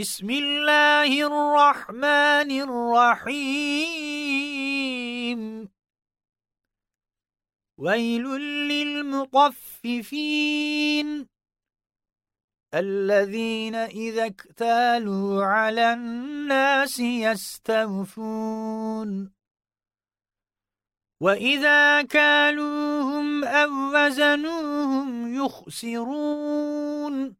بسم الله الرحمن الرحيم. ويل للمطففين الذين إذا اكتالوا على الناس يستوفون. وإذا كالوهم أو وزنوهم يخسرون.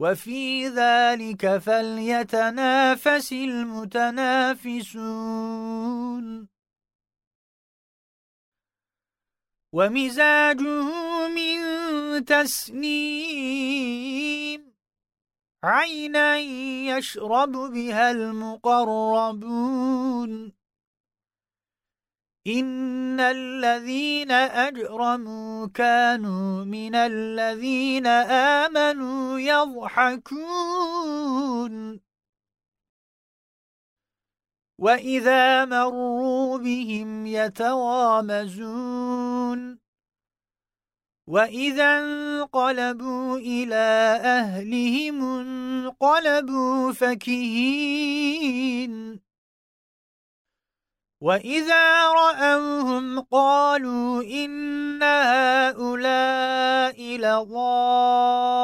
وفي ذلك فليتنافس المتنافسون. ومزاجه من تسنيم عينا يشرب بها المقربون. إن الذين أجرموا كانوا من الذين آمنوا يضحكون. وإذا مروا بهم يتوامزون وَإِذَا انقلبوا إِلَى أَهْلِهِمْ انقلبوا فَكِهِينَ. وَإِذَا رَأَوْهُمْ قَالُوا إِنَّ هَؤُلَاءِ لَضَالُّونَ